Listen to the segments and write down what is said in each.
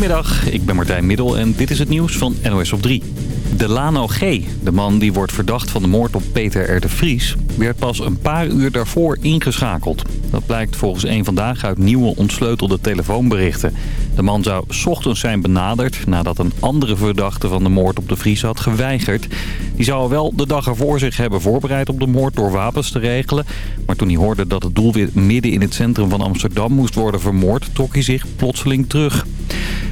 Goedemiddag, ik ben Martijn Middel en dit is het nieuws van NOS op 3. Delano G., de man die wordt verdacht van de moord op Peter R. de Vries... werd pas een paar uur daarvoor ingeschakeld. Dat blijkt volgens een vandaag uit nieuwe ontsleutelde telefoonberichten. De man zou ochtends zijn benaderd nadat een andere verdachte van de moord op de Vries had geweigerd. Die zou wel de dag ervoor zich hebben voorbereid op de moord door wapens te regelen. Maar toen hij hoorde dat het doelwit midden in het centrum van Amsterdam moest worden vermoord... trok hij zich plotseling terug.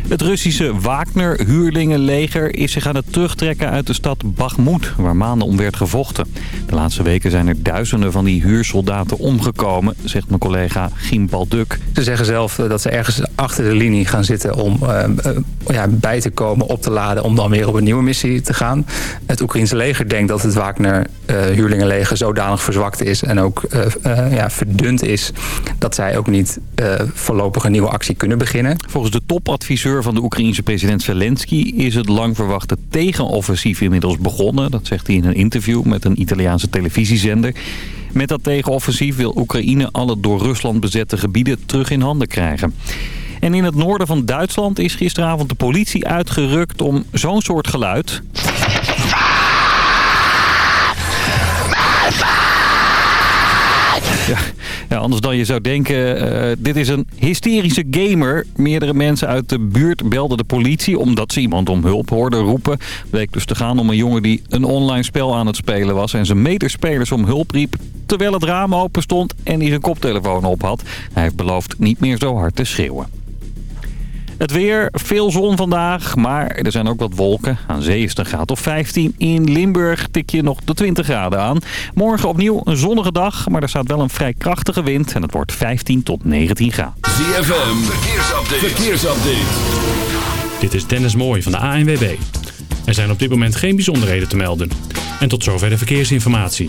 Het Russische Wagner-huurlingenleger is zich aan het terugtrekken uit de stad Bakhmut, waar maanden om werd gevochten. De laatste weken zijn er duizenden van die huursoldaten omgekomen, zegt mijn collega Gim Balduk. Ze zeggen zelf eh, dat ze ergens achter de linie gaan zitten om uh, ja, bij te komen, op te laden, om dan weer op een nieuwe missie te gaan. Het Oekraïnse leger denkt dat het Wagner-huurlingenleger zodanig verzwakt is en ook ja, verdund is, dat zij ook niet voorlopig een nieuwe actie kunnen beginnen. Volgens de topadviseur van de Oekraïense president Zelensky is het lang verwachte tegenoffensief inmiddels begonnen. Dat zegt hij in een interview met een Italiaanse televisiezender. Met dat tegenoffensief wil Oekraïne alle door Rusland bezette gebieden terug in handen krijgen. En in het noorden van Duitsland is gisteravond de politie uitgerukt om zo'n soort geluid... Ja, anders dan je zou denken, uh, dit is een hysterische gamer. Meerdere mensen uit de buurt belden de politie omdat ze iemand om hulp hoorden roepen. Bleek dus te gaan om een jongen die een online spel aan het spelen was en zijn medespelers om hulp riep terwijl het raam open stond en hij zijn koptelefoon op had. Hij heeft beloofd niet meer zo hard te schreeuwen. Het weer, veel zon vandaag, maar er zijn ook wat wolken. Aan zee is het een graad of 15. In Limburg tik je nog de 20 graden aan. Morgen opnieuw een zonnige dag, maar er staat wel een vrij krachtige wind. En het wordt 15 tot 19 graden. ZFM, verkeersupdate. verkeersupdate. Dit is Dennis Mooij van de ANWB. Er zijn op dit moment geen bijzonderheden te melden. En tot zover de verkeersinformatie.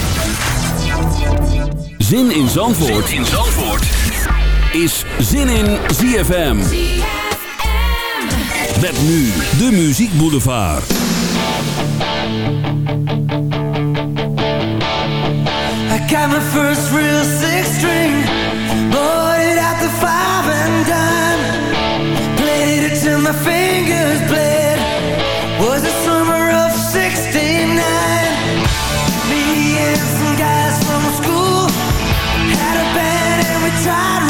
Zin in Zandvoort, zin in Zandvoort. is Zin in ZFM. Met nu de Muziek Boulevard. I got my first real six string. Bought it at the five and dime. Played it till my fingers bled. tired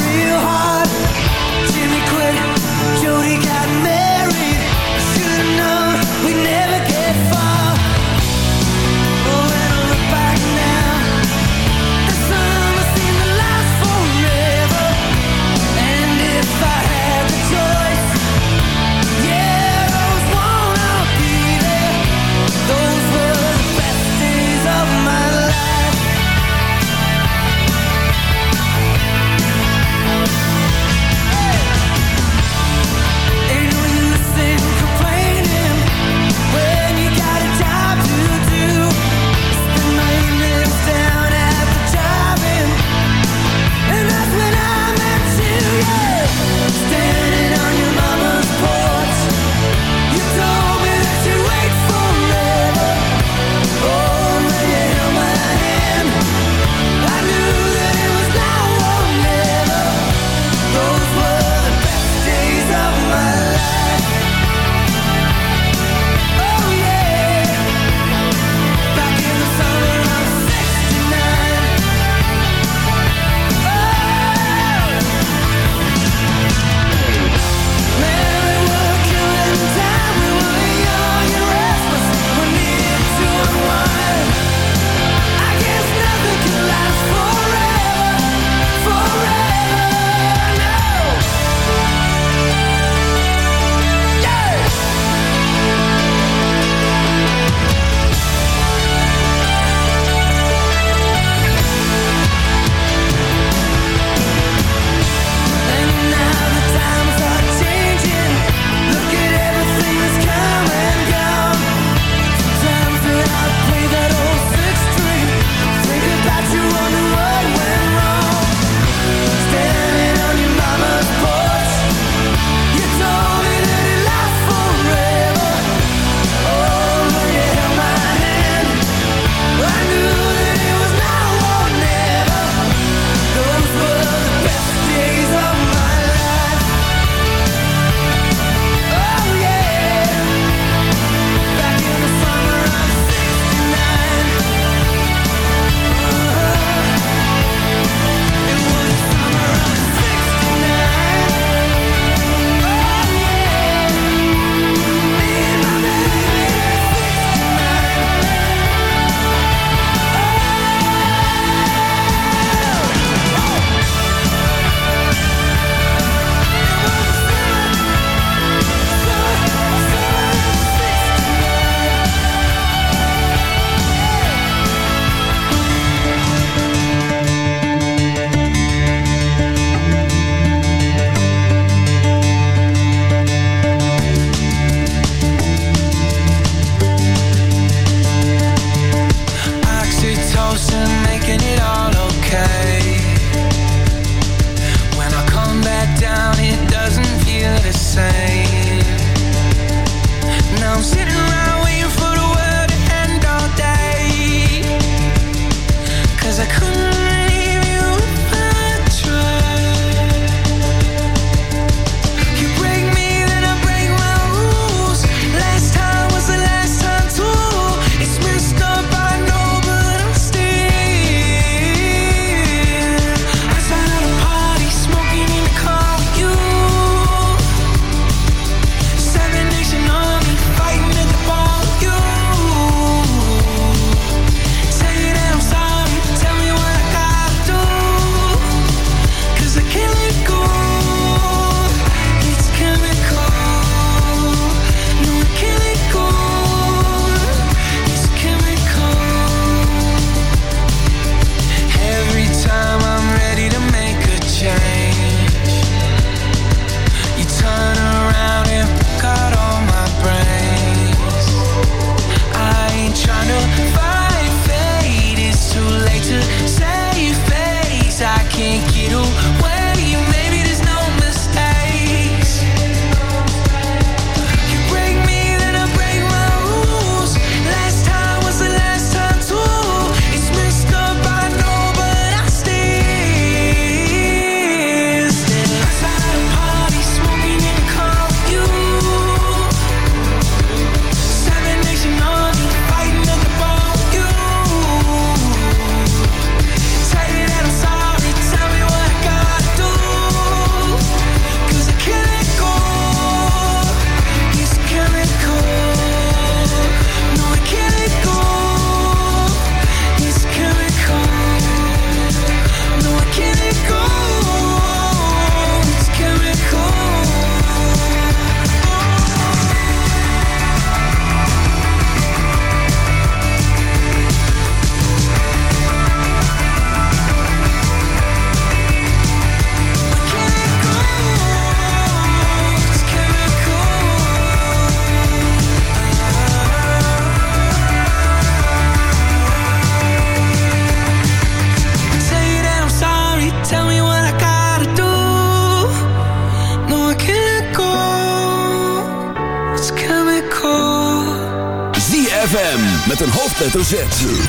hoofdletter.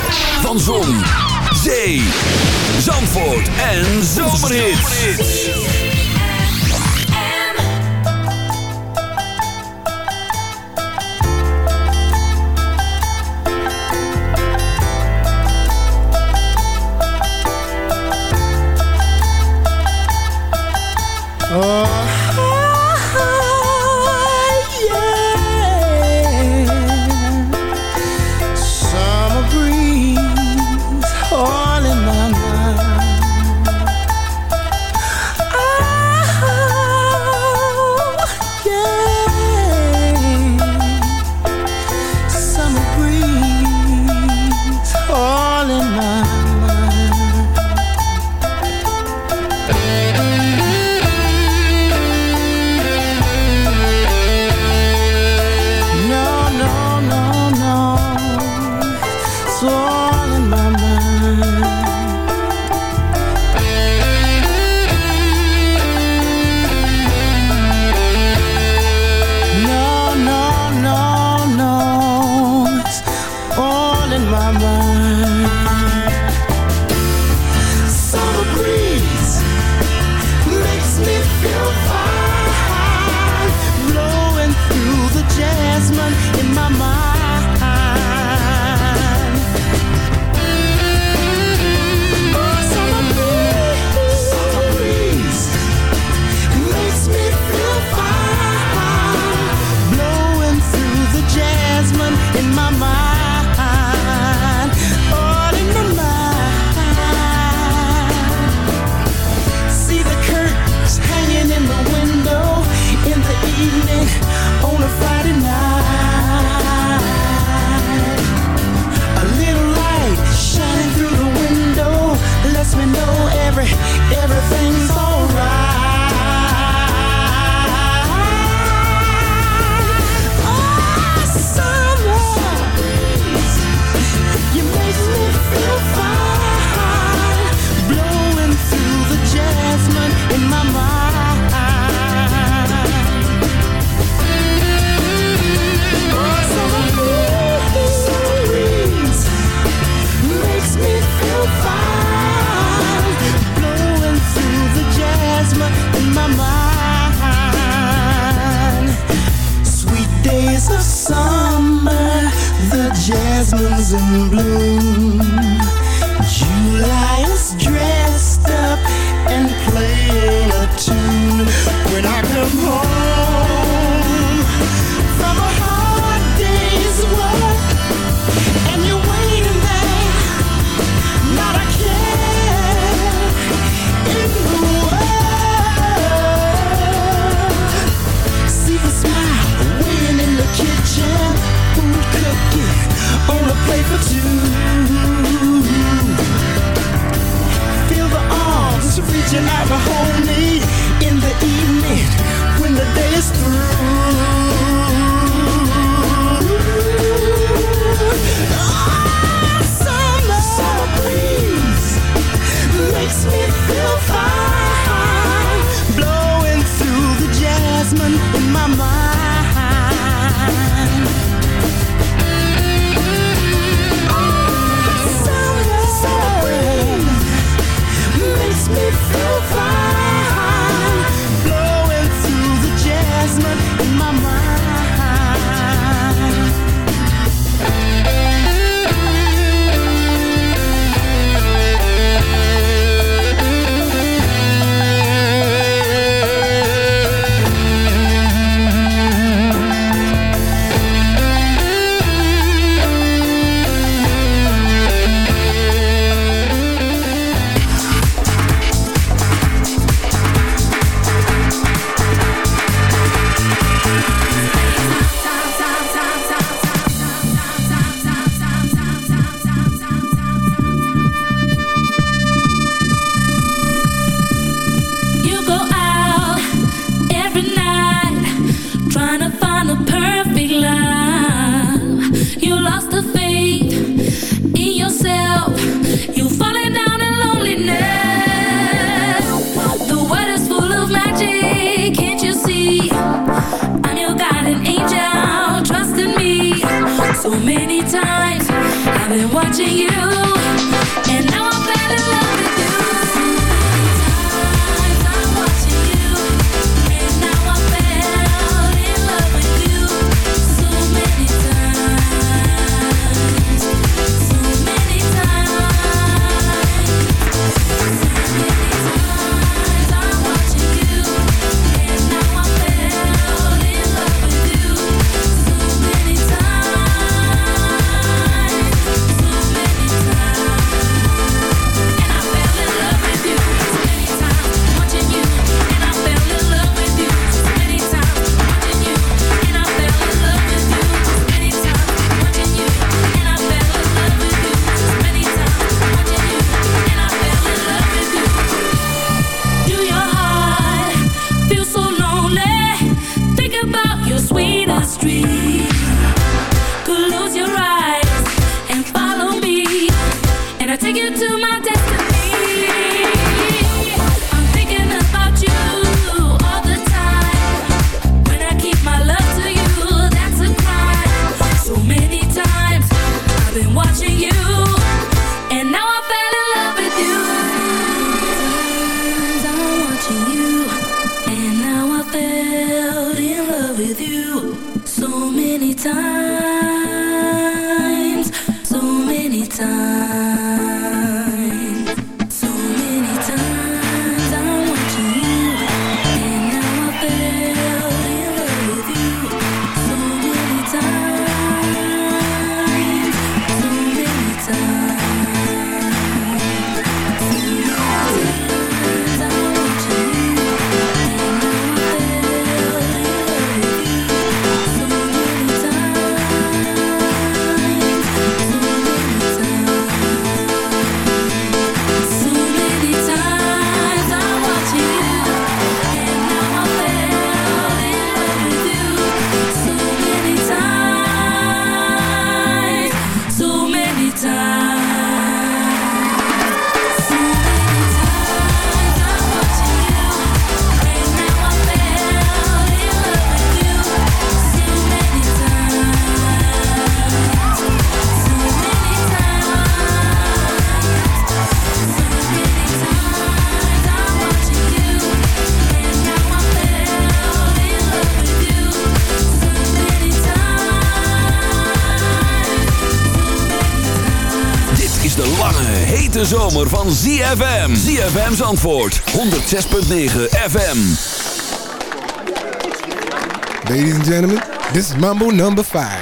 street. Van ZFM. ZFM's antwoord. 106.9 FM. Ladies and gentlemen, this is Mambo number 5.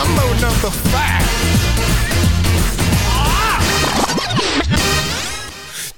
Mambo number five.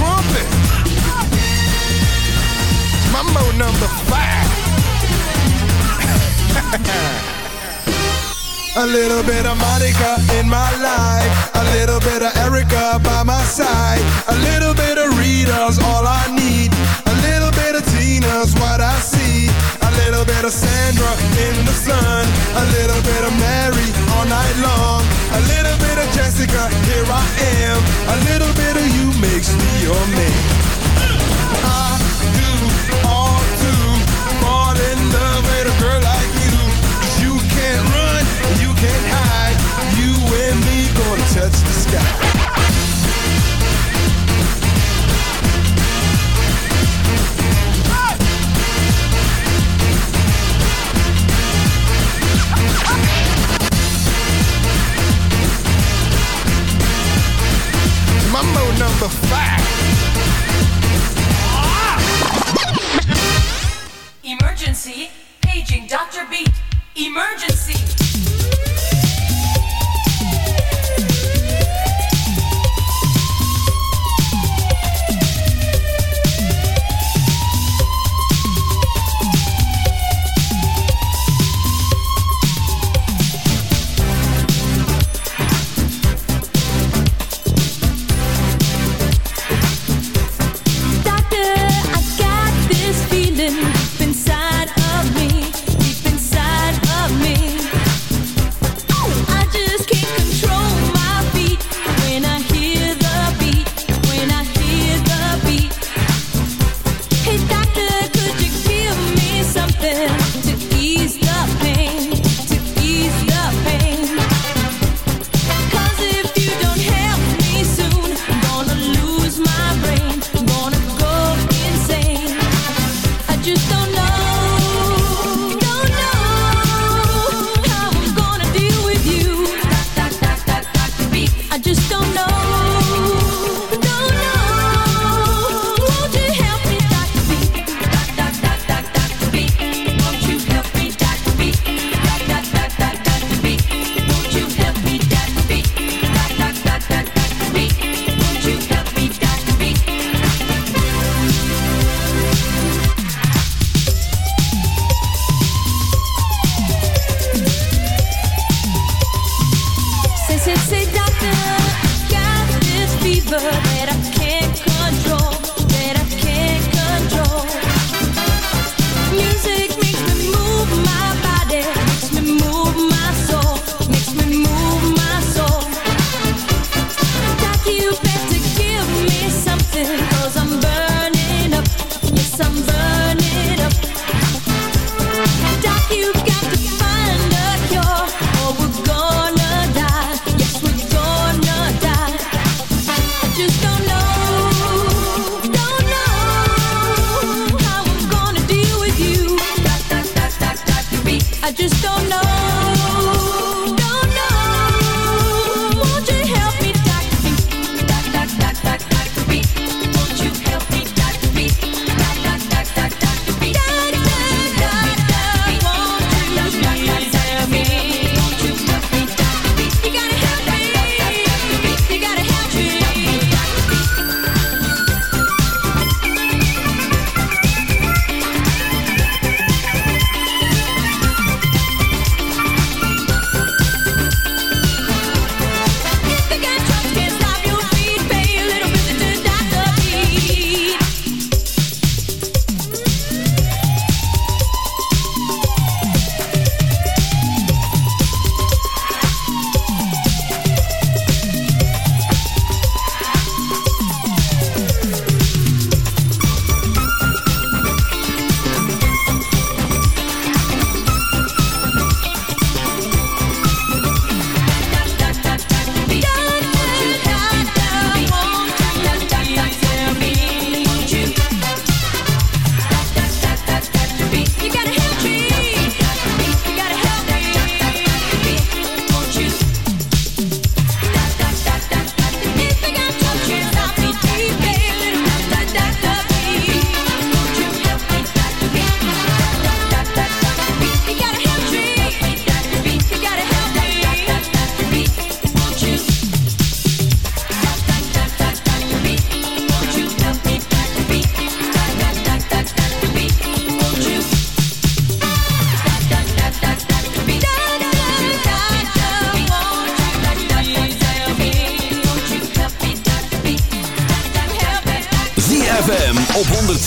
Trumpet. Mambo number five. A little bit of Monica in my life. A little bit of Erica by my side. A little bit of Rita's all I need. A little bit of Tina's what I see. A little bit of Sandra in the sun. A little bit of Mary all night long. A little bit of Jessica, here I am. A little bit of you makes me your man. I do all fall in love with a girl like. You can't run, you can't hide. You and me gonna touch the sky. Number five. Emergency, paging Dr. Beat. Emergency.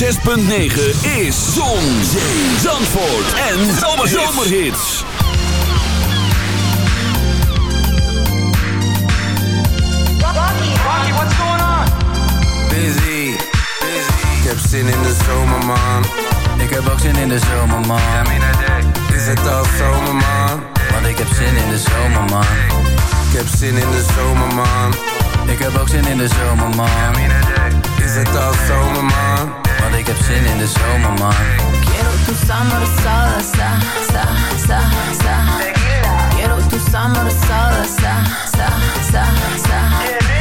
106.9 is Zon, Zee, Zandvoort en Zomerhits. Busy, busy. Ik heb zin in de zomerman. Ik heb ook zin in de zomerman. Is het al zomerman? Want ik heb zin in de zomerman. Ik heb zin in de zomerman. Ik heb ook zin in de zomerman. Is het al zomerman? ik heb zin in de zomer, man. Quiero tu summer salsa, sa, sa, sa. Quiero tu summer salsa, sa, sa, sa.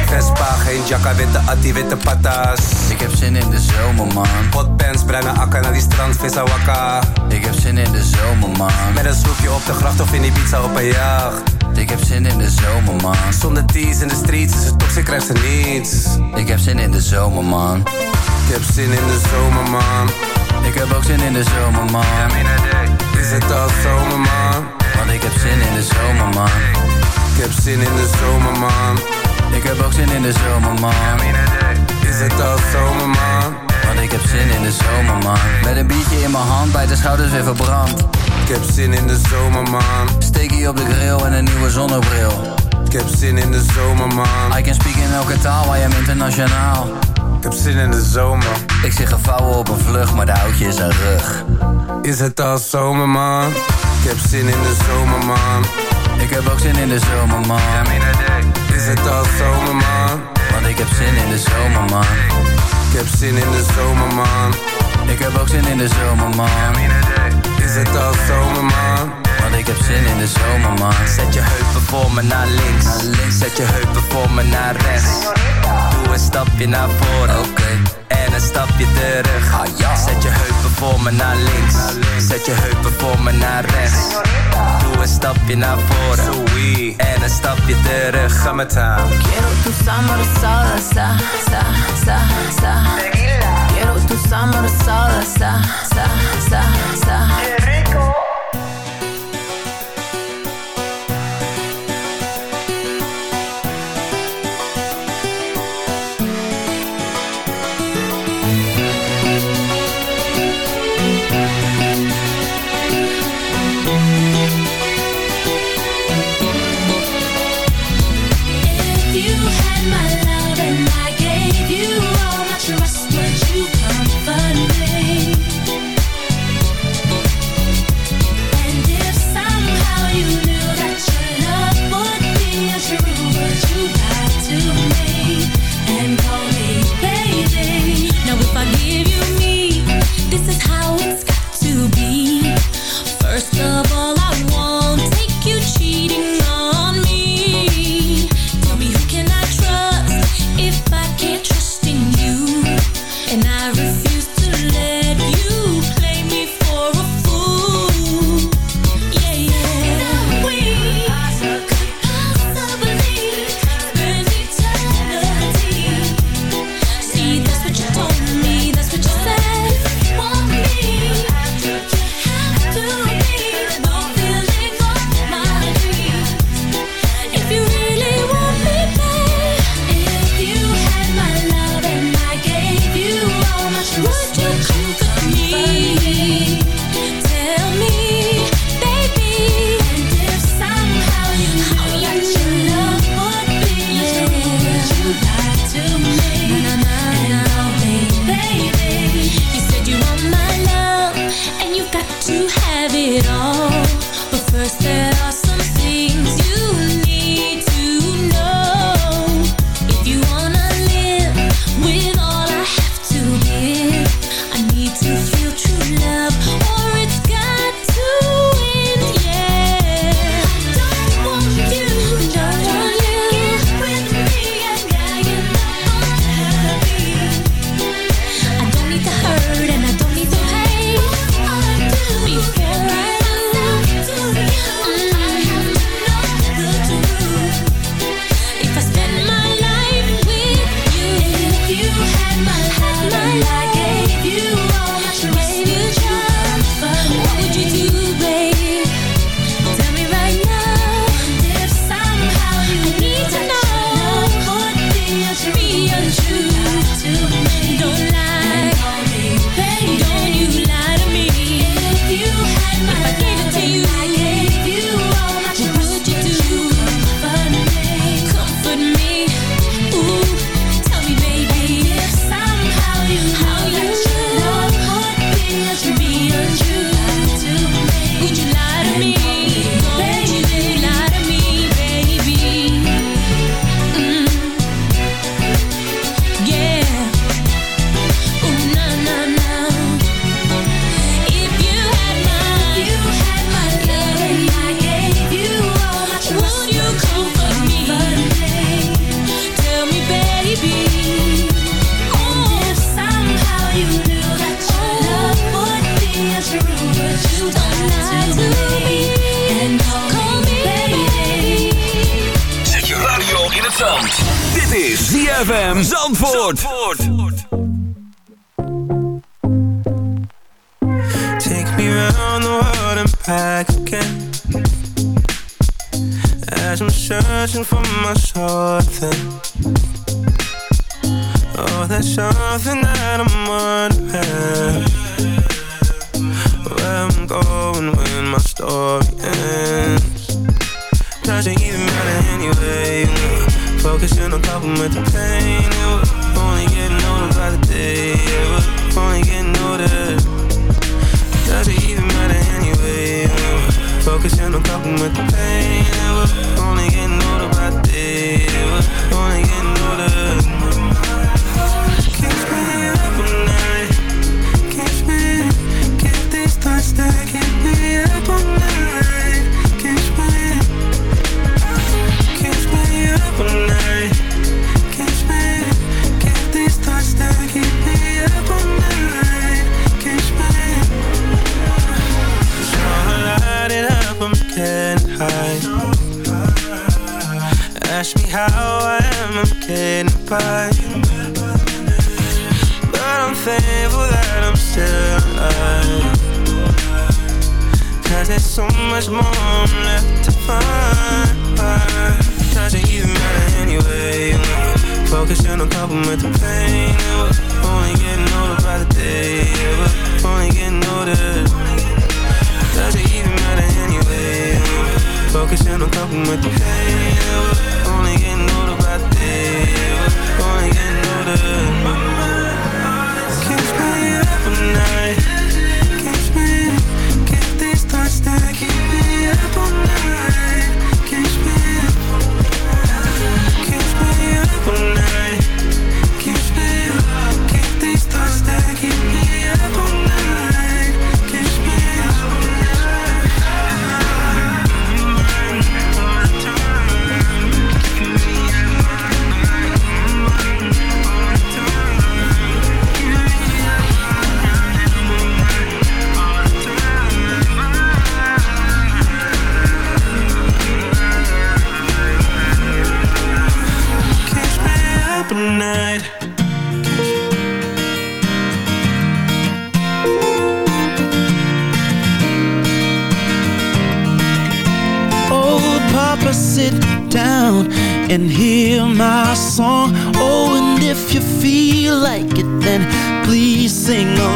Vespa, geen jacka, witte atti, witte patas. Ik heb zin in de zomer, man. Potpens, bruine akka naar die strand, visa wakka. Ik heb zin in de zomer, man. Met een sloepje op de gracht of in die pizza op een jacht. Ik heb zin in de zomer, man. Zonder teas in de streets is het toxic, krijgt ze niets. Ik heb zin in de zomer, man. Ik heb zin in de zomer, man. Ik heb ook zin in de zomer, man. Is het al zomer, man? Want ik heb zin in de zomer, man. Ik heb zin in de zomer, man. Ik heb ook zin in de zomer, man. Is het al zomer, man? Want ik heb zin in de zomer, man. Met een biertje in mijn hand, bij de schouders weer verbrand. Ik heb zin in de zomer, man. Steekie op de grill en een nieuwe zonnebril. Ik heb zin in de zomer, man. I can speak in elke taal, I am internationaal. Ik heb zin in de zomer. Ik zie gevouwen op een vlucht, maar de oudje is een rug. Is het al zomer, man? Ik heb zin in de zomer, man. Ik heb ook zin in de zomer, man. Is het al zomer, man? Want ik heb zin in de zomer, man. Ik heb zin in de zomer, man. Ik heb ook zin in de zomer, man. Is het al zomer, man? Want ik heb zin in de zomer, man. Zet je heupen voor me naar links. Zet je heupen voor me naar rechts. Doe een stapje naar voren. En een stapje terug. Zet je heupen voor me naar links. Zet je heupen voor me naar rechts. Doe een stapje naar voren. En een stapje terug. Ga met haar. Quiero tu summer salsa, sa, sa, sa. Quiero tu summer salsa, sa, sa, sa. It I'm getting high Ask me how I am, I'm getting by. But I'm thankful that I'm still alive. Cause there's so much more left to find. Doesn't even matter anyway. Focusing on coping with the pain. We're only getting older by the day. We're only getting older. Doesn't even matter anyway Focusing on coping with the pain only getting older by the day. Only getting older. Can't stay up all night. Can't stay Get these thoughts that keep me up all night. Can't stay Can't up all night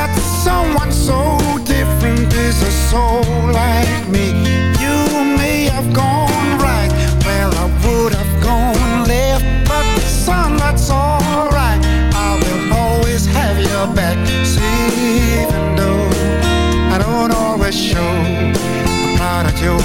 that someone so different is a soul like me. You may have gone right where I would have gone left, but son, that's alright. I will always have your back. See, even though I don't always show, I'm proud that you're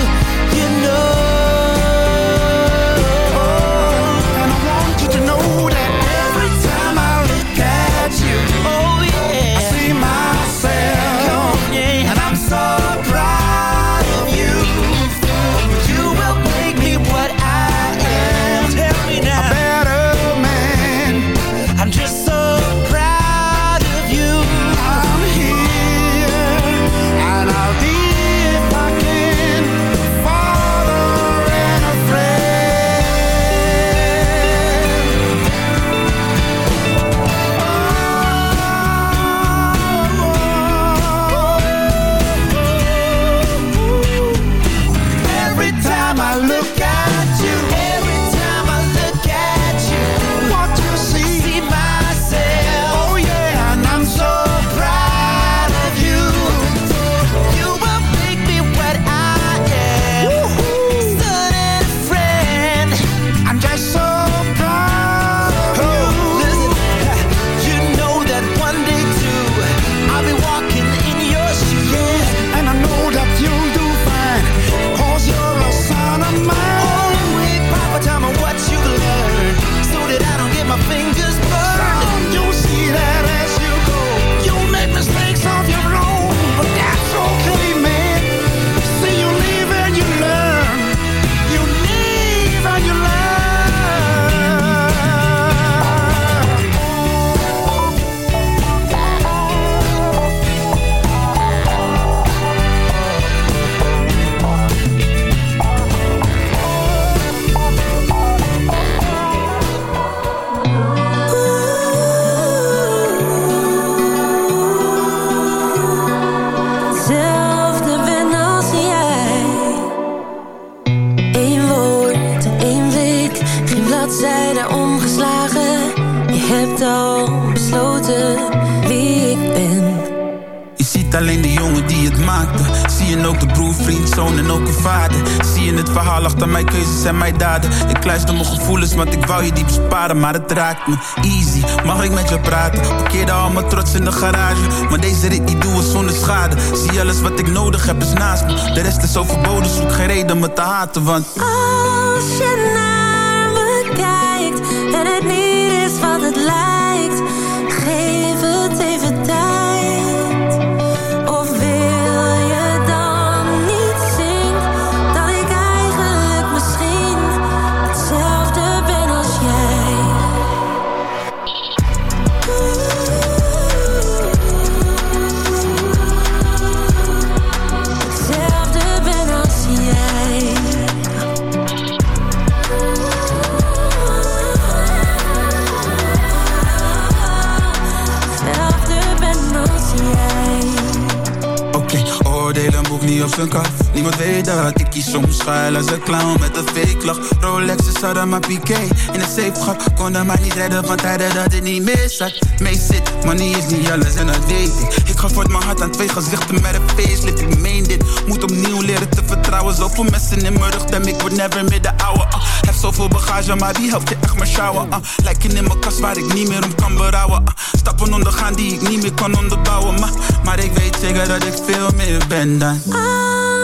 Zie je het verhaal achter mijn keuzes en mijn daden. Ik luister mijn gevoelens, want ik wou je die besparen, maar het raakt me easy. Mag ik met je praten? Parkeerde al mijn trots in de garage. Maar deze rit die doe ik zonder schade. Zie alles wat ik nodig heb is naast me. De rest is overbodig, zoek geen reden me te haten, want. Als je naar me kijkt en het niet is wat het lijkt, niet zijn kaf. Niemand weet dat ik kies soms schuil als een clown met een fake lach. Rolex is hadden maar piqué in een safe gat. Kon hem maar niet redden van tijden dat het niet meer zat. Mee zit, money is niet alles en dat weet ik. Ik ga voor mijn hart aan twee gezichten met een facelift. Ik meen dit, moet opnieuw leren te vertrouwen. Zoveel mensen in mijn rug, dem ik word never meer de ouwe. Uh. Heb zoveel bagage, maar wie helpt je echt maar sjouwen? Uh. Lijken in mijn kast waar ik niet meer om kan berouwen. Uh. Stappen ondergaan die ik niet meer kan onderbouwen. Maar, maar ik weet zeker dat ik veel meer ben dan.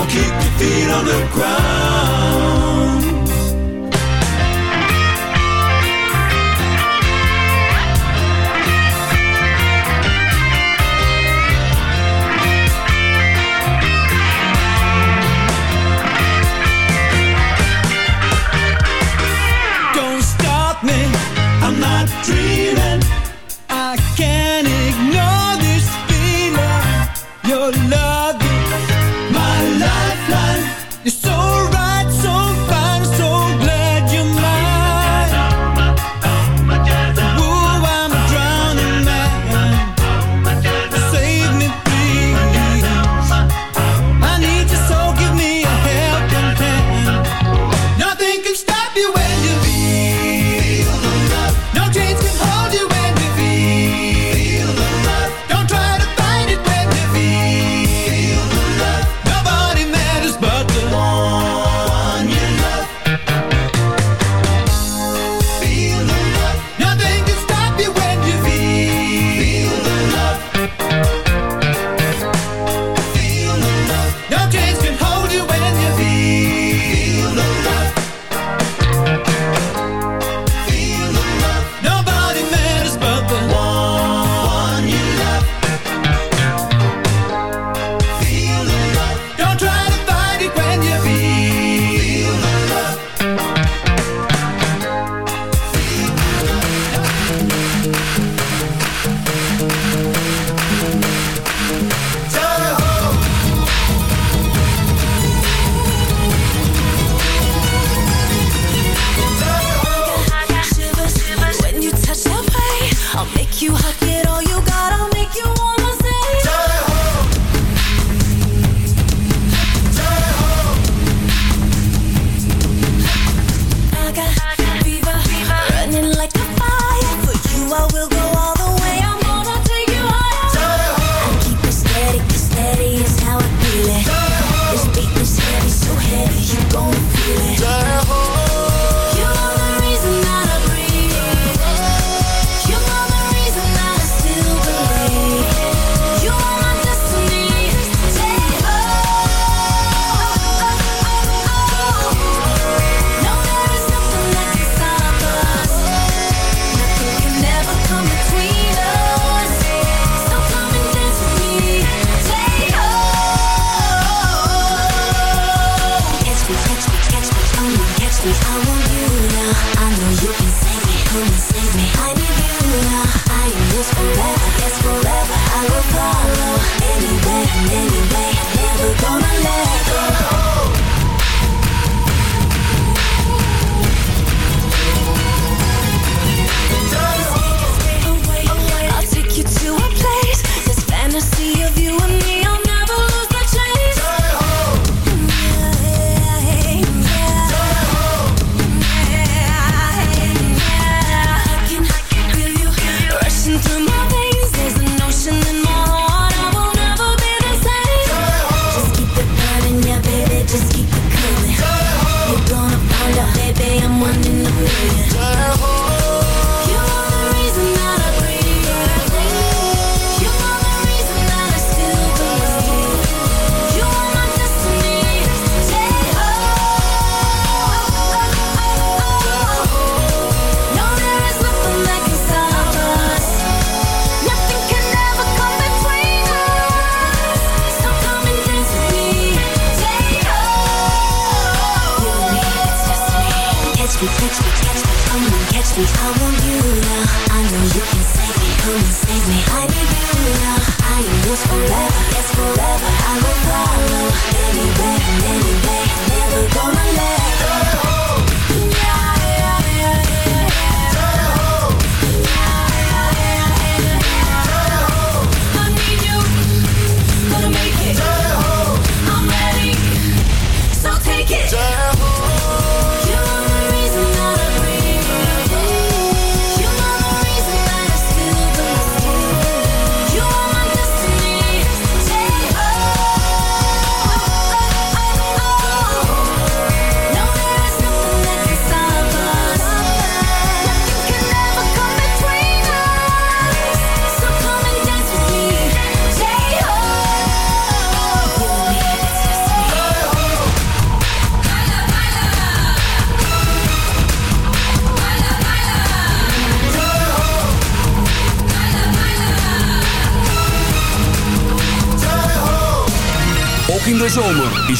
or keep your feet on the ground.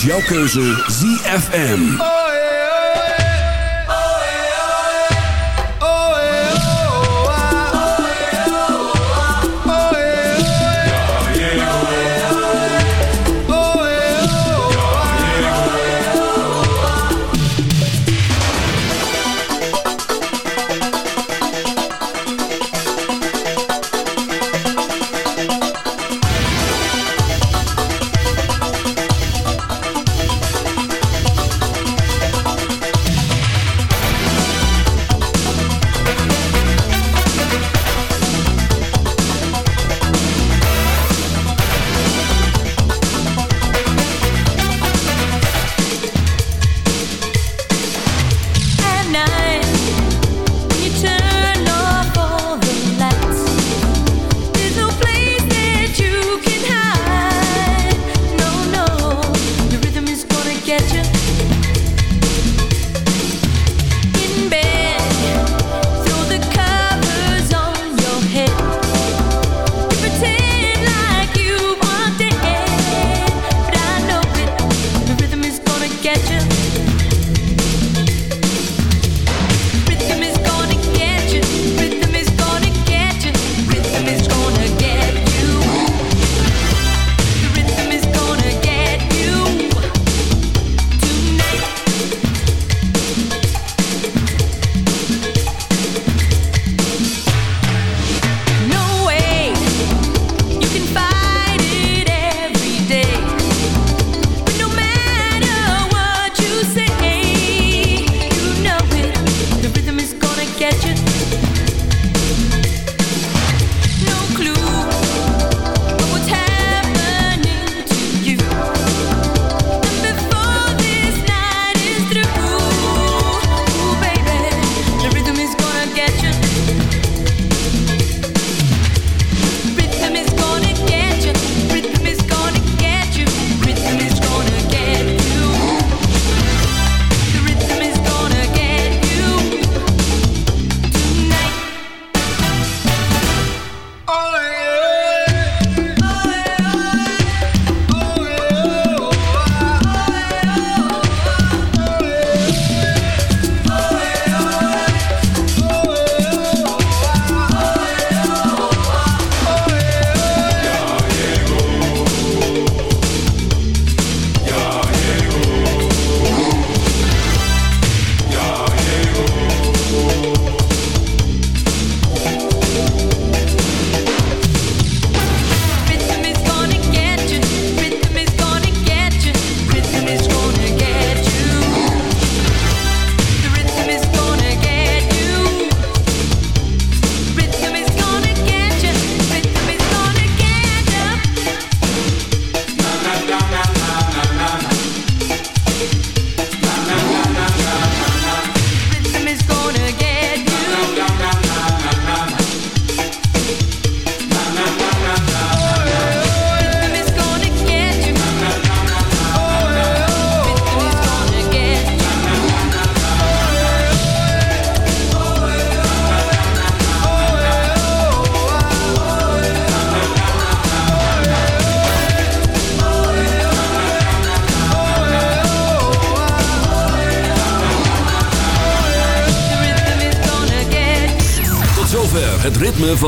Is jouw keuze ZFM.